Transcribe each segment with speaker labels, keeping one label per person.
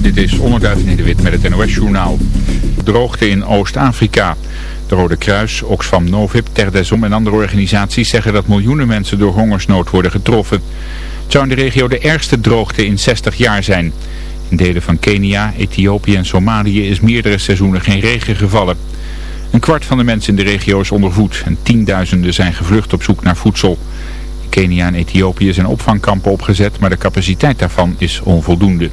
Speaker 1: Dit is Onderduif in de Wit met het NOS-journaal. Droogte in Oost-Afrika. De Rode Kruis, Oxfam Novib, Terdesom en andere organisaties zeggen dat miljoenen mensen door hongersnood worden getroffen. Het zou in de regio de ergste droogte in 60 jaar zijn. In delen van Kenia, Ethiopië en Somalië is meerdere seizoenen geen regen gevallen. Een kwart van de mensen in de regio is ondervoed en tienduizenden zijn gevlucht op zoek naar voedsel. In Kenia en Ethiopië zijn opvangkampen opgezet, maar de capaciteit daarvan is onvoldoende.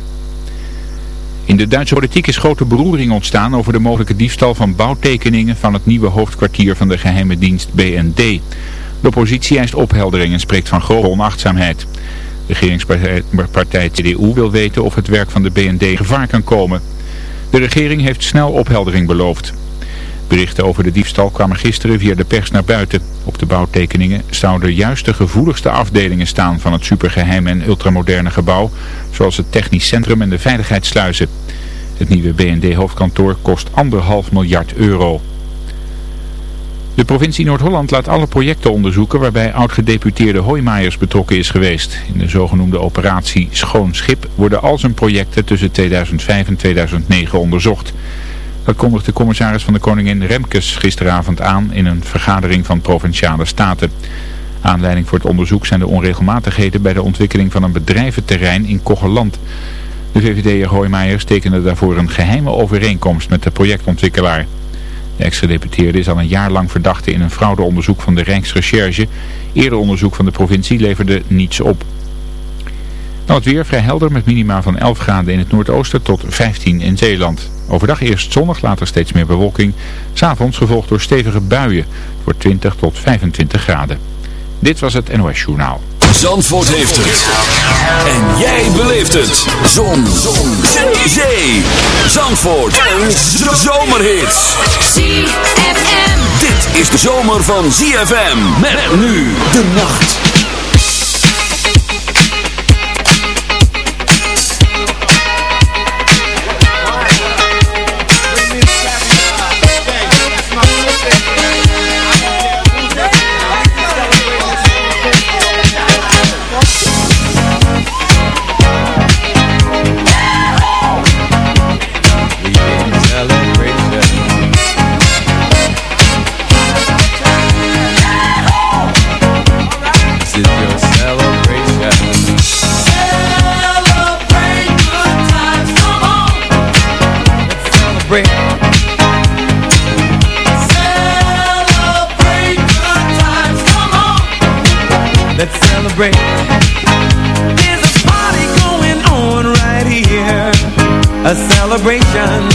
Speaker 1: In de Duitse politiek is grote beroering ontstaan over de mogelijke diefstal van bouwtekeningen van het nieuwe hoofdkwartier van de geheime dienst BND. De oppositie eist opheldering en spreekt van grote onachtzaamheid. De regeringspartij CDU wil weten of het werk van de BND gevaar kan komen. De regering heeft snel opheldering beloofd. Berichten over de diefstal kwamen gisteren via de pers naar buiten. Op de bouwtekeningen zouden juist de gevoeligste afdelingen staan van het supergeheime en ultramoderne gebouw, zoals het technisch centrum en de veiligheidssluizen. Het nieuwe BND-hoofdkantoor kost anderhalf miljard euro. De provincie Noord-Holland laat alle projecten onderzoeken waarbij oud-gedeputeerde Hoijmaijers betrokken is geweest. In de zogenoemde operatie Schoon Schip worden al zijn projecten tussen 2005 en 2009 onderzocht. Dat kondigde de commissaris van de koningin Remkes gisteravond aan in een vergadering van Provinciale Staten. Aanleiding voor het onderzoek zijn de onregelmatigheden bij de ontwikkeling van een bedrijventerrein in Kogeland. De VVD'er Hoijmaiers tekende daarvoor een geheime overeenkomst met de projectontwikkelaar. De ex-gedeputeerde is al een jaar lang verdachte in een fraudeonderzoek van de Rijksrecherche. Eerder onderzoek van de provincie leverde niets op. Dan het weer vrij helder met minima van 11 graden in het noordoosten tot 15 in Zeeland. Overdag eerst zonnig, later steeds meer bewolking. S'avonds gevolgd door stevige buien. voor 20 tot 25 graden. Dit was het NOS Journaal.
Speaker 2: Zandvoort heeft het. En jij beleeft het. Zon. Zon. Zee. Zee. Zandvoort. Een zomerhit.
Speaker 3: ZFM.
Speaker 2: Dit is de zomer van ZFM. Met nu de nacht.
Speaker 4: Celebration A last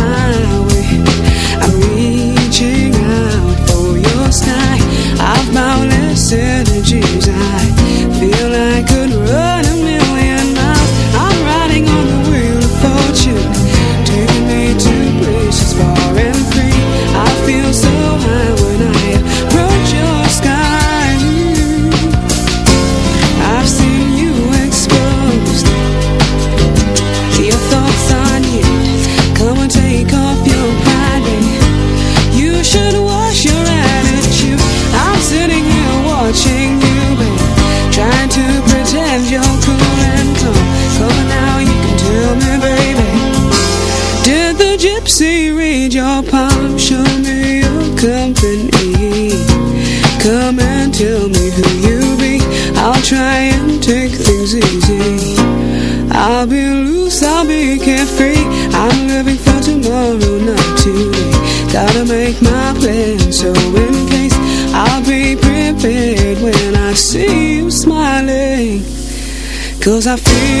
Speaker 5: Cause I feel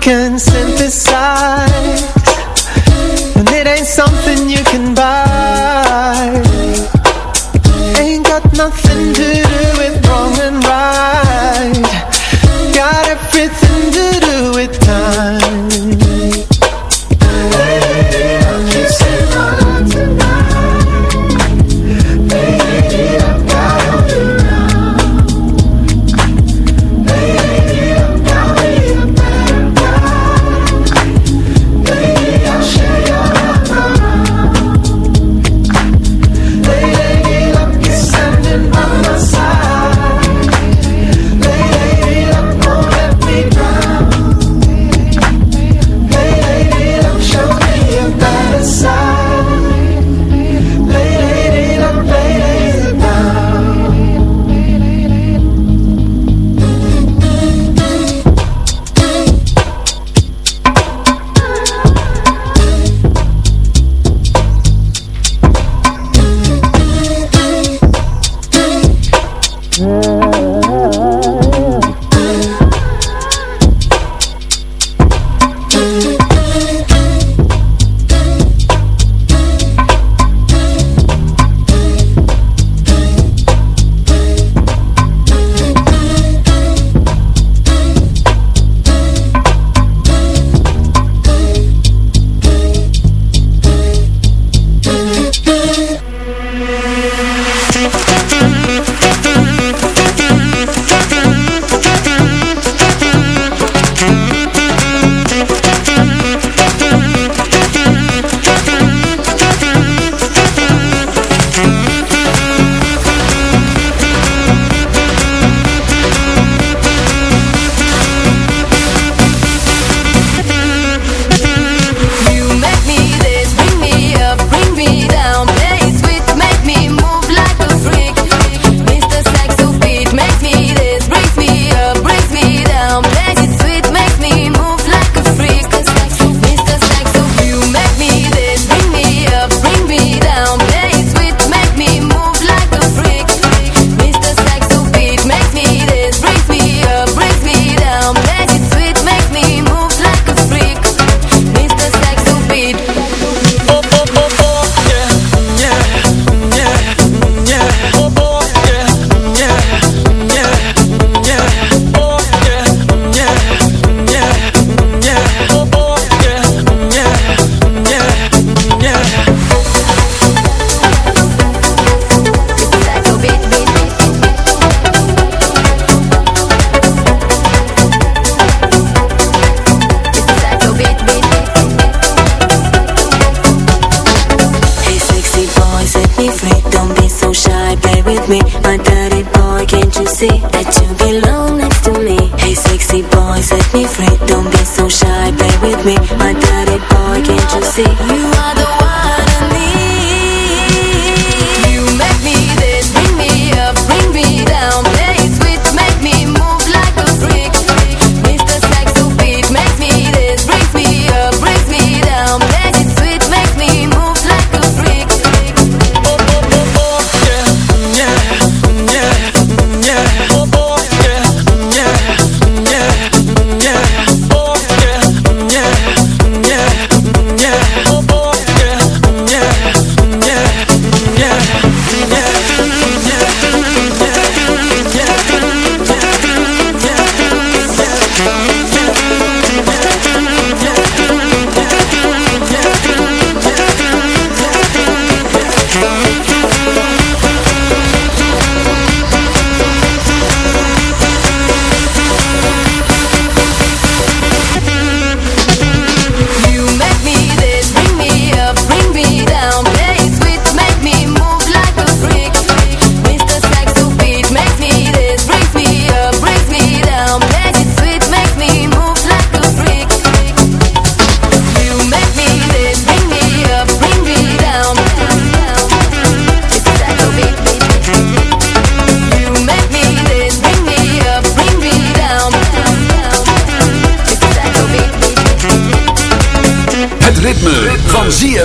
Speaker 6: Can
Speaker 7: synthesize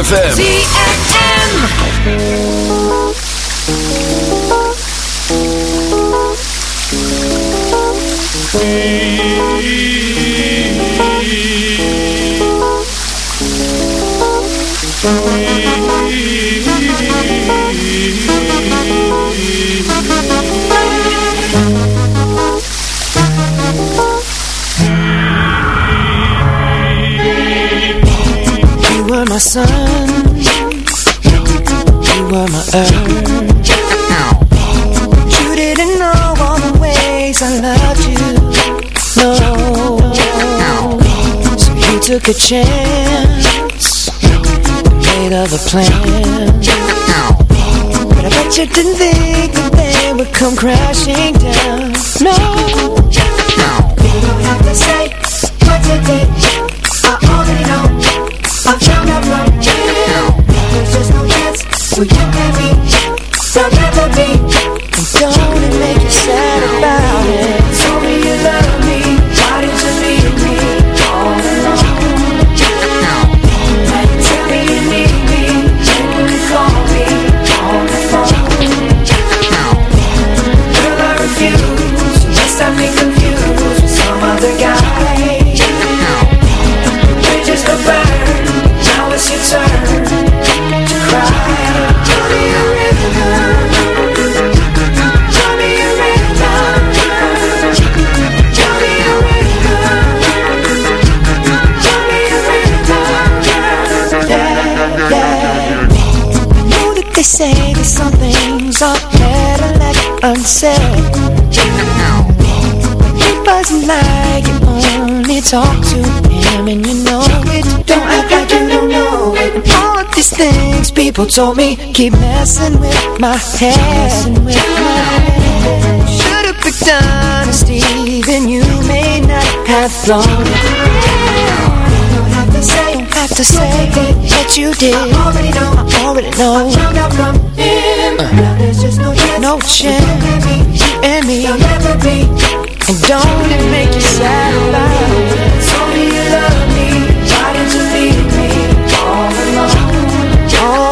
Speaker 3: ZFM.
Speaker 8: Took a chance. Made of a plan. But I bet you didn't think that they would come crashing down. No. You don't have to say what you did I already know. I found talk to him and you know it. Don't act like you don't know it. All of these things people told me Keep messing with my head. Should've picked honesty Then you may not have it Don't have to say, don't have to say that you did. I already know, I already know. I found out from him. Uh-huh. Now there's just no chance. No chance, you and me, There'll never be and don't it make you sad? Me you love me. Leave me? All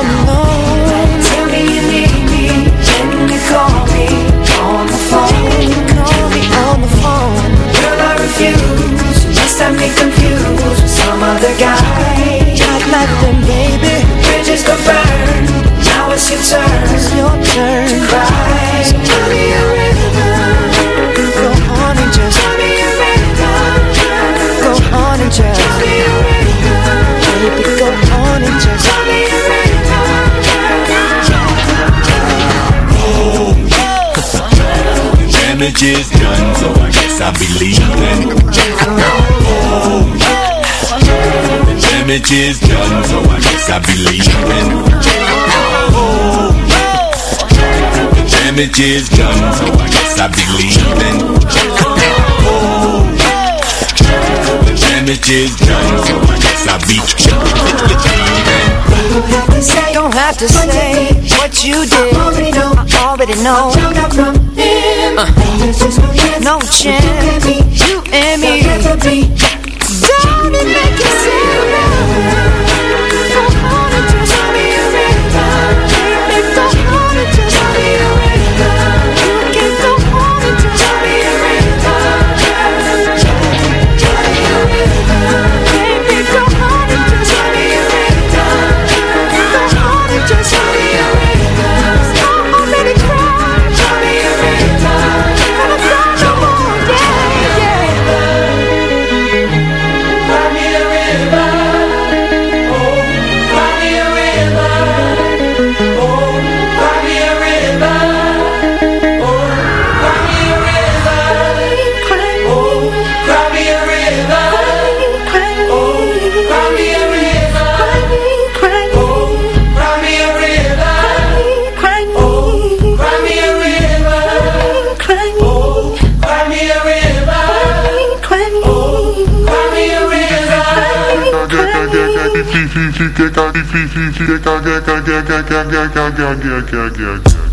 Speaker 8: alone? Tell me you need me. Call me on the phone? Call me on the phone? Girl, I refuse. Confused With some other guy. Not like them, baby. Bridges Now it's your turn
Speaker 9: Damage is done, so I guess I'll be leaving. Oh, the damage is done, so I guess I'll be leaving. Oh, the damage is done, so I guess I'll be leaving. Oh, done. I beat you. Don't have to say,
Speaker 8: Don't have to say what you did. Already know. Already know. From him. Uh. There's no chance. No chance. You and me. Don't it make you
Speaker 10: serious? To, tell me you made If I wanted to, tell me
Speaker 11: you Kijk, kijk, kijk, kijk, kijk, kijk, kijk,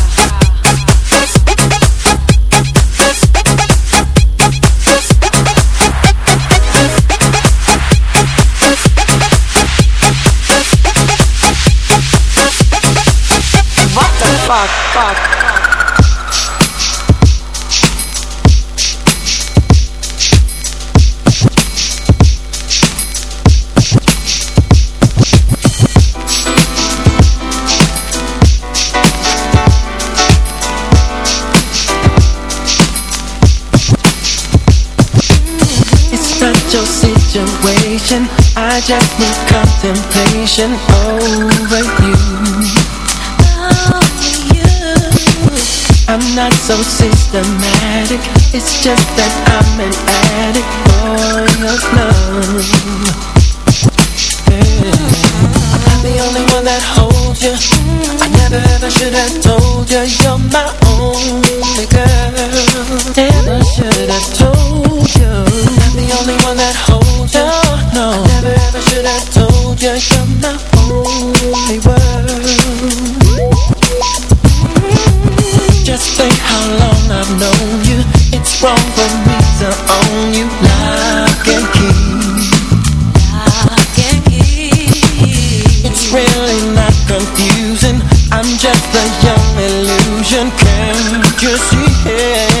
Speaker 12: Fuck? Fuck.
Speaker 13: Your situation. I just need contemplation over you. Not so systematic. It's just that I'm an addict for your love. Yeah. I'm not the only one that holds you. I never ever should have told you you're my only girl. Never should have told you. I'm not the only one that holds you. No, I never ever should have told you you're my only world. It's wrong for me to own you. It's really not confusing. I'm just a young illusion. Can't you see it?